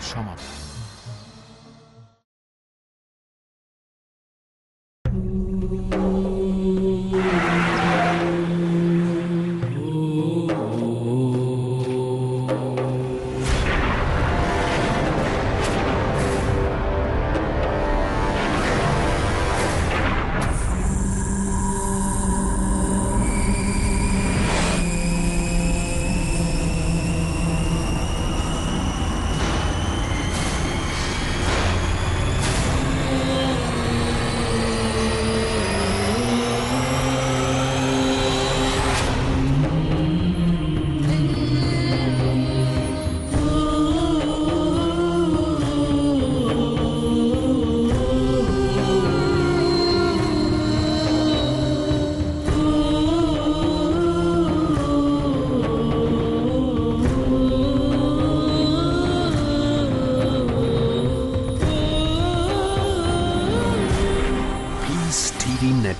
Şam'a.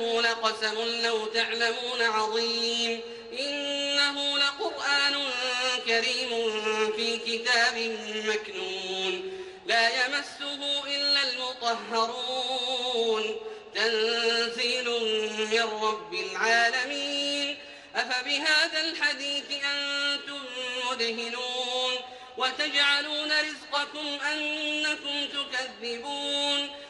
وإنه لقسم لو تعلمون عظيم. إنه لقرآن كريم في كتاب مكنون. لا يمسه إلا المطهرون. تنزيل من رب العالمين. أفبهذا الحديث أنتم مدهنون. وتجعلون رزقكم أنكم تكذبون.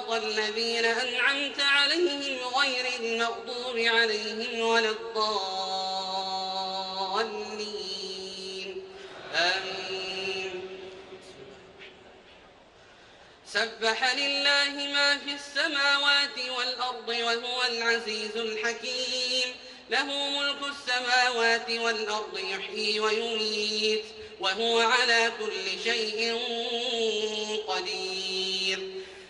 صراط الذين أنعمت عليهم غير المغضوب عليهم ولا الضالين. آمين. سبح لله ما في السماوات والأرض وهو العزيز الحكيم. له ملك السماوات والأرض يحيي ويميت وهو على كل شيء قدير.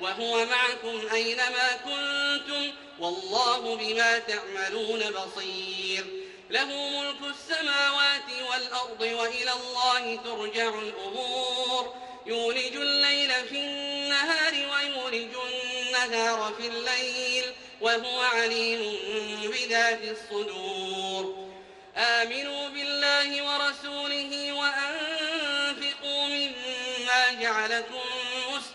وهو معكم أينما كنتم والله بما تعملون بصير. له ملك السماوات والأرض وإلى الله ترجع الأمور. يولج الليل في النهار ويولج النهار في الليل وهو عليم بذات الصدور. آمنوا بالله ورسوله وأنفقوا مما جعلكم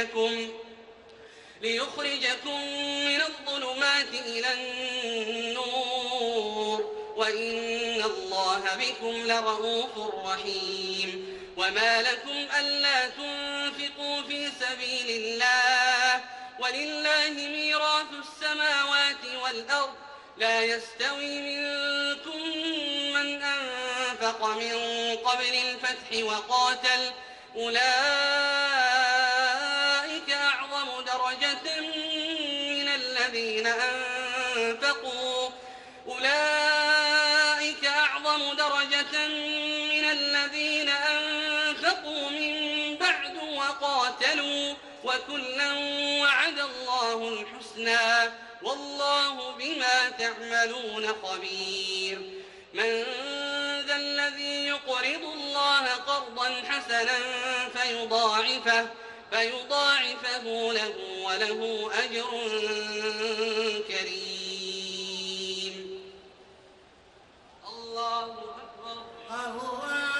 ليخرجكم ليخرجكم من الظلمات إلى النور وإن الله بكم لرؤوف رحيم. وما لكم ألا تنفقوا في سبيل الله ولله ميراث السماوات والأرض. لا يستوي منكم من أنفق من قبل الفتح وقاتل أولئك وكلا وعد الله الحسنى والله بما تعملون خبير. من ذا الذي يقرض الله قرضا حسنا فيضاعفه فيضاعفه له وله أجر كريم. الله أكبر.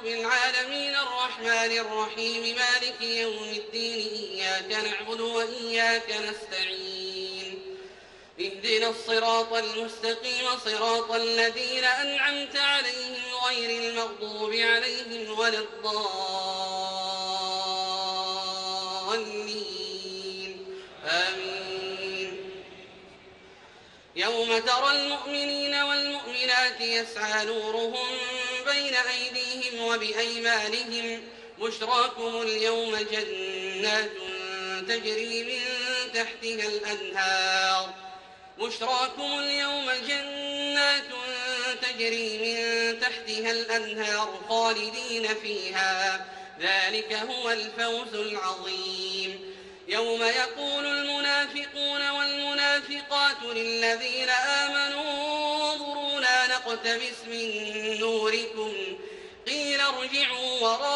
رب العالمين الرحمن الرحيم مالك يوم الدين إياك نعبد وإياك نستعين. اهدنا الصراط المستقيم صراط الذين أنعمت عليهم غير المغضوب عليهم ولا الضالين. آمين. يوم ترى المؤمنين والمؤمنات يسعى نورهم بين أيديهم وبأيمانهم بشراكم اليوم جنات تجري من تحتها الأنهار بشراكم اليوم جنات تجري من تحتها الأنهار خالدين فيها. ذلك هو الفوز العظيم. يوم يقول المنافقون والمنافقات للذين آمنوا نقتبس من نوركم. قيل ارجعوا وراءكم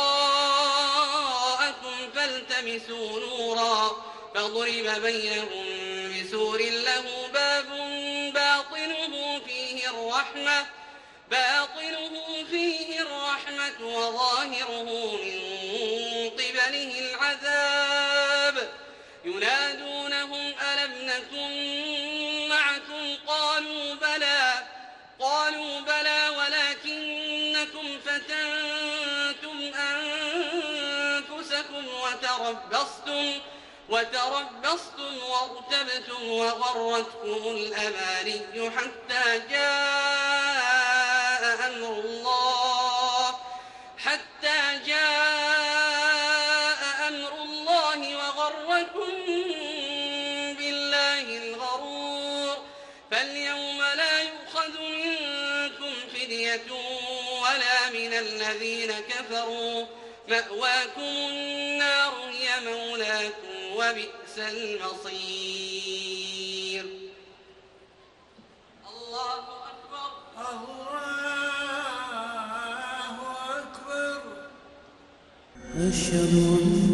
فالتمسوا نورا. فضرب بينهم بسور له باب باطنه فيه الرحمة. باطنه فيه الرحمة وظاهره من قبله العذاب. ينادونهم ألم نكن فتنتم أنفسكم وتربصتم وتربصتم وارتبتم وغرتكم الأماني حتى جاء أمر الله حتى جاء أمر الله وغركم بالله الغرور. فاليوم لا يؤخذ منكم فدية الذين كفروا مأواكم النار هي مولاكم وبئس المصير. الله أكبر. الله أكبر. أشهد أن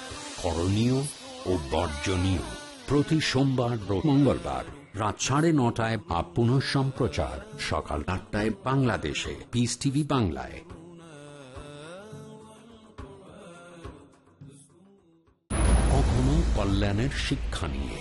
করণীয় ও বর্জনীয়। প্রতি সোমবার মঙ্গলবার রাত সাড়ে নটায় বা পুনঃ সম্প্রচার সকাল আটটায় বাংলাদেশে। পিস টিভি বাংলায়। কখনো কল্যাণের শিক্ষা নিয়ে।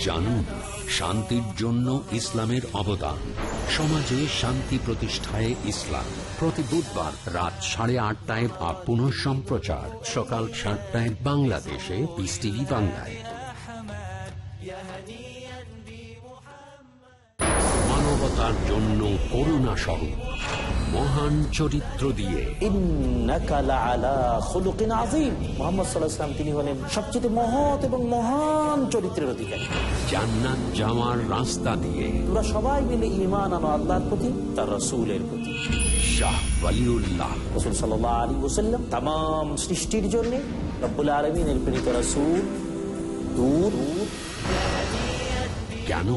জানুন শান্তির জন্য ইসলামের অবদান। সমাজে শান্তি প্রতিষ্ঠায় ইসলাম। প্রতি বুধবার রাত সাড়ে আটটায় বা পুনঃ সম্প্রচার। সকাল সাতটায় বাংলাদেশে পিস টিভি বাংলায়। মানবতার জন্য করুণা স্বরূপ। মহান চরিত্র দিয়ে। তিনি হলেন সবচেয়ে মহৎ এবং মহান চরিত্রের অধিকারী। জান্নাত যাওয়ার রাস্তা দিয়ে। সবাই মিলে ইমান আনো আল্লাহর প্রতি তার রসুলের প্রতি। শাহ সৃষ্টির কেন?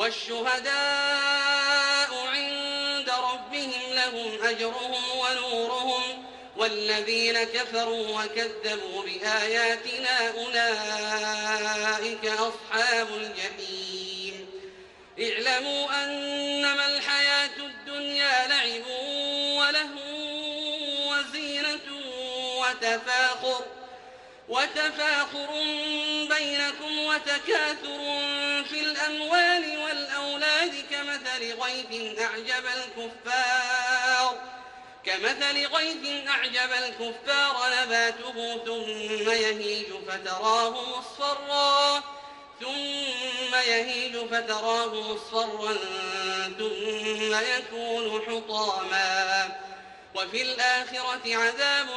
والشهداء عند ربهم لهم أجرهم ونورهم والذين كفروا وكذبوا بآياتنا أولئك أصحاب الجحيم. اعلموا أنما الحياة الدنيا لعب وله وزينة وتفاخر وتفاخر بينكم وتكاثر في الأموال والأولاد كمثل غيث أعجب الكفار كمثل غيث أعجب الكفار نباته ثم يهيج فتراه مصفرا ثم يهيج فتراه مصفرا ثم يكون حطاما وفي الآخرة عذاب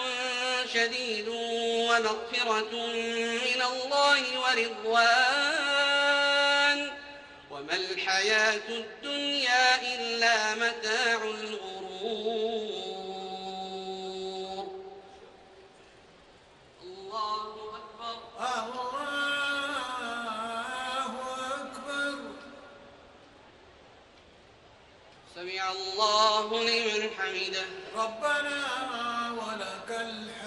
شديد ومغفرة من الله ورضوان. وما الحياة الدنيا إلا متاع الغرور. الله أكبر. الله أكبر. سمع الله لمن حمده. ربنا ولك الحمد.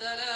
السلام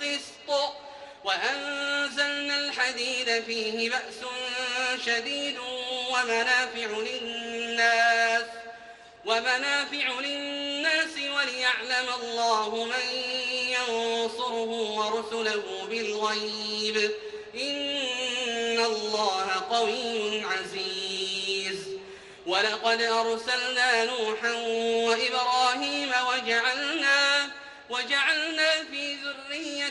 وأنزلنا الحديد فيه بأس شديد ومنافع للناس ومنافع للناس وليعلم الله من ينصره ورسله بالغيب إن الله قوي عزيز ولقد أرسلنا نوحا وإبراهيم وجعلنا وجعلنا في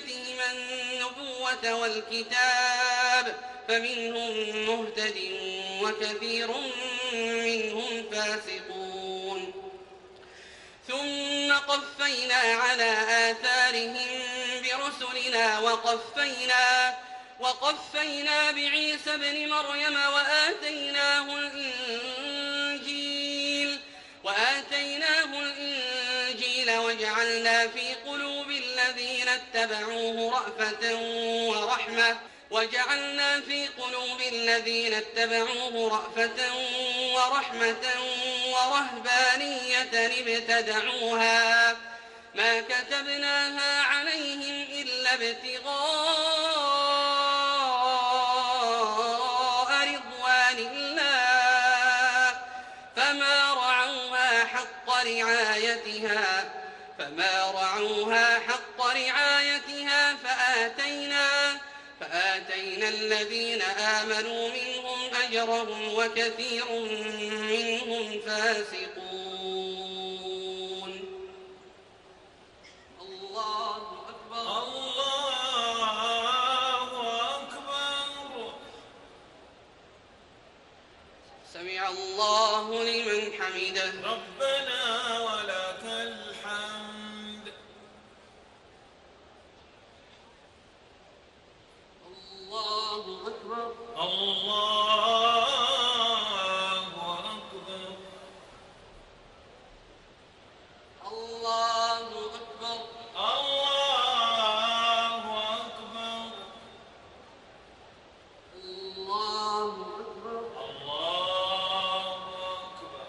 ذريتهما النبوة والكتاب فمنهم مهتد وكثير منهم فاسقون. ثم قفينا على آثارهم برسلنا وقفينا وقفينا بعيسى ابن مريم وآتيناه الإنجيل وآتيناه الإنجيل وجعلنا في قلوب اتبعوه رأفة ورحمة وجعلنا في قلوب الذين اتبعوه رأفة ورحمة ورهبانية ابتدعوها ما كتبناها عليهم إلا ابتغاء فآتينا الذين آمنوا منهم أجرهم وكثير منهم فاسقون. الله أكبر. الله أكبر. سمع الله لمن حمده ولك الحمد الله أكبر الله أكبر الله أكبر الله أكبر الله أكبر الله أكبر